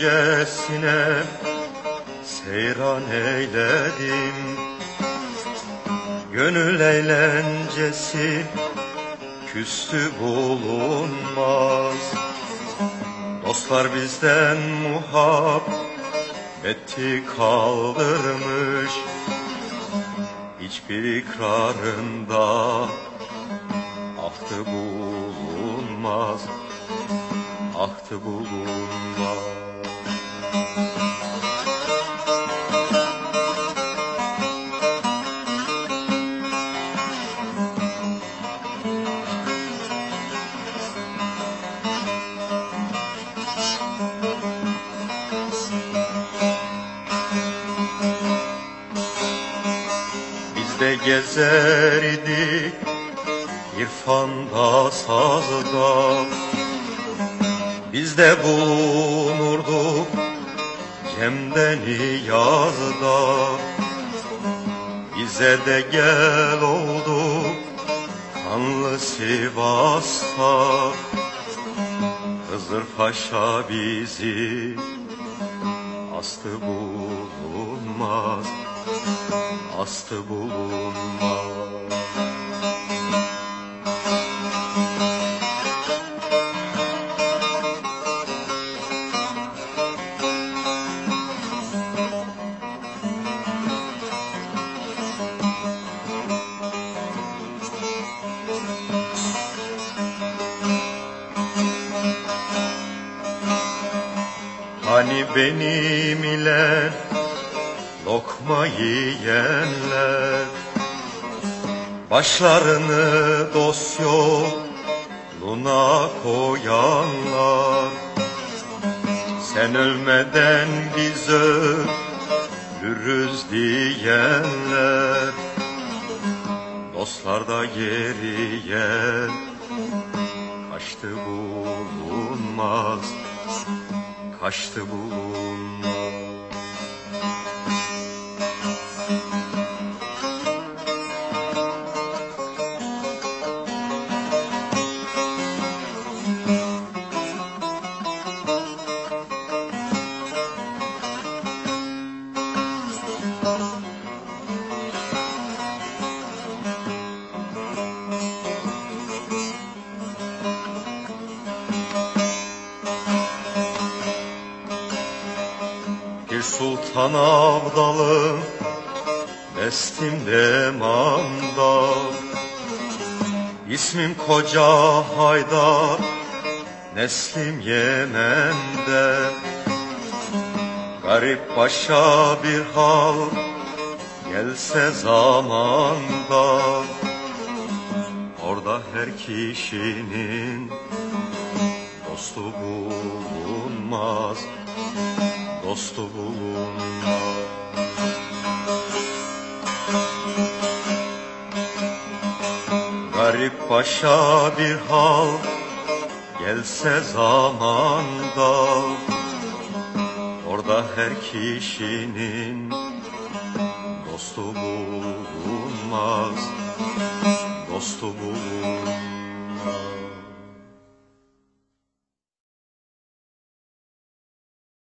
gecesine seyran eyledim. Gönül eğlencesi küstü bulunmaz. Dostlar bizden muhabbeti kaldırmış. Hiçbir ikrarında ahtı bulunmaz Ahtı bulunmaz Biz de gezer idik irfanda sazda. Biz de bulunurduk Cem'den yazda. Bize de gel oldu kanlı Sivas'ta. Hızır Paşa bizi astı bulunmaz astı bulunmaz. Hani benim ile lokma yiyenler Başlarını dosyoluna koyanlar. Sen ölmeden biz ölürüz diyenler. Dostlar da geriye kaçtı bulunmaz Kaçtı bulunmaz Bir sultan abdalı Destimde mandal. İsmim koca Haydar Neslim Yemen'de. Garip başa bir hal Gelse zamanda. Orada her kişinin Dostu bulunmaz dostu bulunmaz Garip başa bir hal gelse zamanda Orada her kişinin dostu bulunmaz. Dostu bulunmaz